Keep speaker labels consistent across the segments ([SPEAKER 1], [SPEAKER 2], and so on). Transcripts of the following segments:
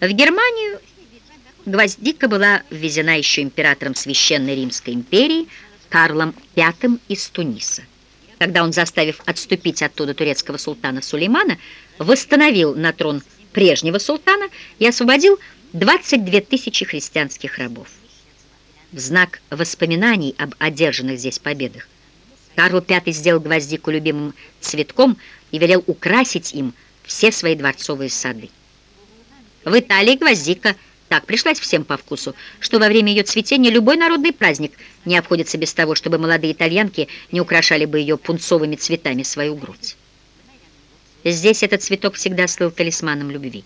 [SPEAKER 1] В Германию гвоздика была ввезена еще императором Священной Римской империи Карлом V из Туниса. Когда он, заставив отступить оттуда турецкого султана Сулеймана, восстановил на трон прежнего султана и освободил 22 тысячи христианских рабов. В знак воспоминаний об одержанных здесь победах Карл V сделал гвоздику любимым цветком и велел украсить им все свои дворцовые сады. В Италии гвоздика так пришлась всем по вкусу, что во время ее цветения любой народный праздник не обходится без того, чтобы молодые итальянки не украшали бы ее пунцовыми цветами свою грудь. Здесь этот цветок всегда слыл талисманом любви.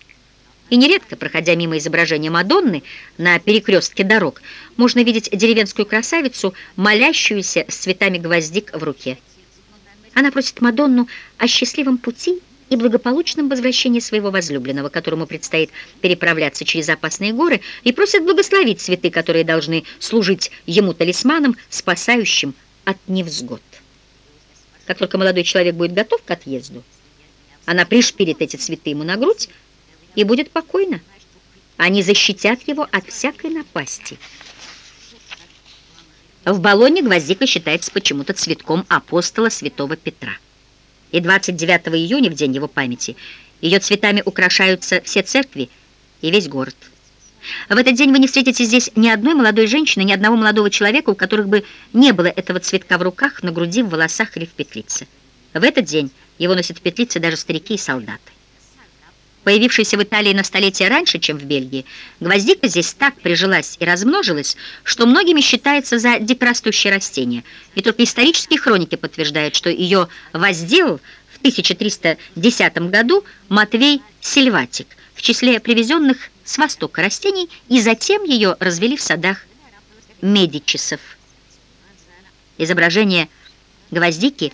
[SPEAKER 1] И нередко, проходя мимо изображения Мадонны на перекрестке дорог, можно видеть деревенскую красавицу, молящуюся с цветами гвоздик в руке. Она просит Мадонну о счастливом пути и благополучном возвращении своего возлюбленного, которому предстоит переправляться через опасные горы, и просит благословить цветы, которые должны служить ему талисманом, спасающим от невзгод. Как только молодой человек будет готов к отъезду, она пришпилит эти цветы ему на грудь и будет покойна. Они защитят его от всякой напасти. В Болоне гвоздика считается почему-то цветком апостола святого Петра. И 29 июня, в день его памяти, ее цветами украшаются все церкви и весь город. В этот день вы не встретите здесь ни одной молодой женщины, ни одного молодого человека, у которых бы не было этого цветка в руках, на груди, в волосах или в петлице. В этот день его носят в петлице даже старики и солдаты. Появившаяся в Италии на столетие раньше, чем в Бельгии, гвоздика здесь так прижилась и размножилась, что многими считается за дикорастущее растение. И только исторические хроники подтверждают, что ее возделал в 1310 году Матвей Сильватик в числе привезенных с востока растений, и затем ее развели в садах Медичесов. Изображение гвоздики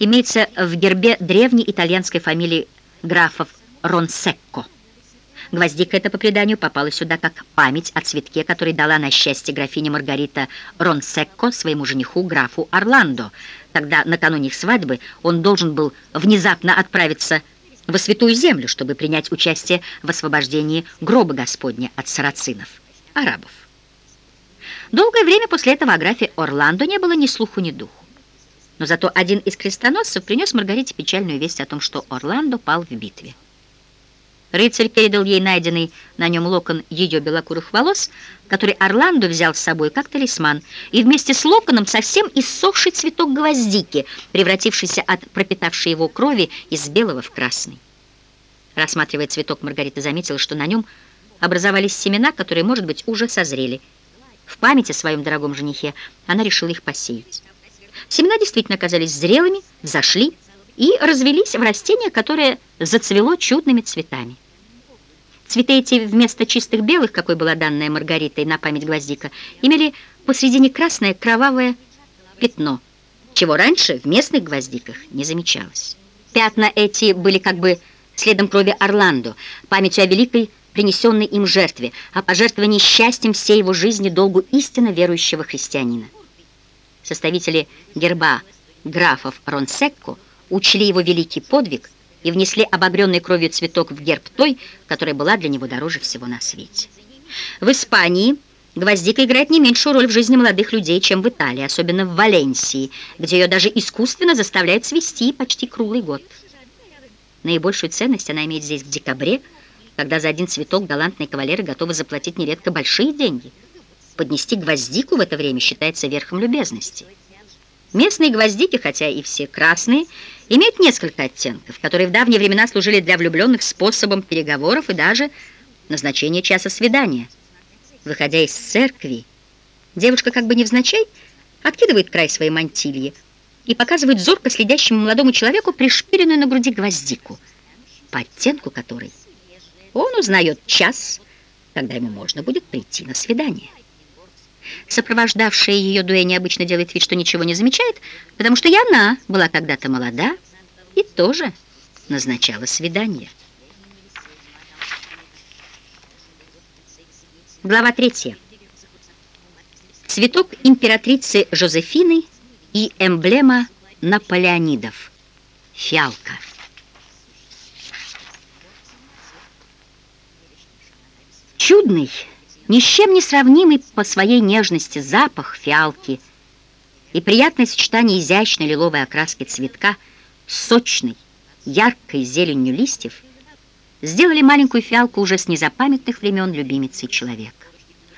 [SPEAKER 1] имеется в гербе древней итальянской фамилии графов Ронсекко. Гвоздика эта, по преданию, попала сюда как память о цветке, который дала на счастье графиня Маргарита Ронсекко своему жениху графу Орландо. Тогда, накануне их свадьбы, он должен был внезапно отправиться во Святую Землю, чтобы принять участие в освобождении гроба Господня от сарацинов, арабов. Долгое время после этого о графе Орландо не было ни слуху, ни духу. Но зато один из крестоносцев принес Маргарите печальную весть о том, что Орландо пал в битве. Рыцарь передал ей найденный на нем локон ее белокурых волос, который Орландо взял с собой как талисман, и вместе с локоном совсем иссохший цветок гвоздики, превратившийся от пропитавшей его крови из белого в красный. Рассматривая цветок, Маргарита заметила, что на нем образовались семена, которые, может быть, уже созрели. В память о своем дорогом женихе она решила их посеять. Семена действительно оказались зрелыми, зашли и развелись в растение, которое зацвело чудными цветами. Цветы эти вместо чистых белых, какой была данная Маргаритой на память гвоздика, имели посредине красное кровавое пятно, чего раньше в местных гвоздиках не замечалось. Пятна эти были как бы следом крови Орландо, памятью о великой принесенной им жертве, о пожертвовании счастьем всей его жизни долгу истинно верующего христианина. Составители герба графов Ронсекко учли его великий подвиг и внесли обогренный кровью цветок в герб той, которая была для него дороже всего на свете. В Испании гвоздика играет не меньшую роль в жизни молодых людей, чем в Италии, особенно в Валенсии, где ее даже искусственно заставляют свести почти круглый год. Наибольшую ценность она имеет здесь в декабре, когда за один цветок галантные кавалеры готовы заплатить нередко большие деньги. Поднести гвоздику в это время считается верхом любезности. Местные гвоздики, хотя и все красные, имеют несколько оттенков, которые в давние времена служили для влюбленных способом переговоров и даже назначения часа свидания. Выходя из церкви, девушка как бы невзначай откидывает край своей мантильи и показывает зорко следящему молодому человеку пришпиленную на груди гвоздику, по оттенку которой он узнает час, когда ему можно будет прийти на свидание. Сопровождавшая ее Дуэни обычно делает вид, что ничего не замечает, потому что и она была когда-то молода и тоже назначала свидание. Глава третья. Цветок императрицы Жозефины и эмблема наполеонидов. Фиалка. Чудный, ни с чем не сравнимый по своей нежности запах фиалки и приятное сочетание изящной лиловой окраски цветка с сочной, яркой зеленью листьев сделали маленькую фиалку уже с незапамятных времен любимицей человека.